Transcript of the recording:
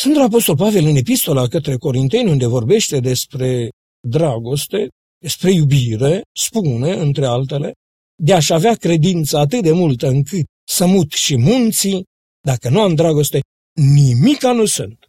Sfântul Apostol Pavel în epistola către Corinteni, unde vorbește despre dragoste, despre iubire, spune, între altele, de a-și avea credință atât de multă încât să mut și munții, dacă nu am dragoste, nimica nu sunt.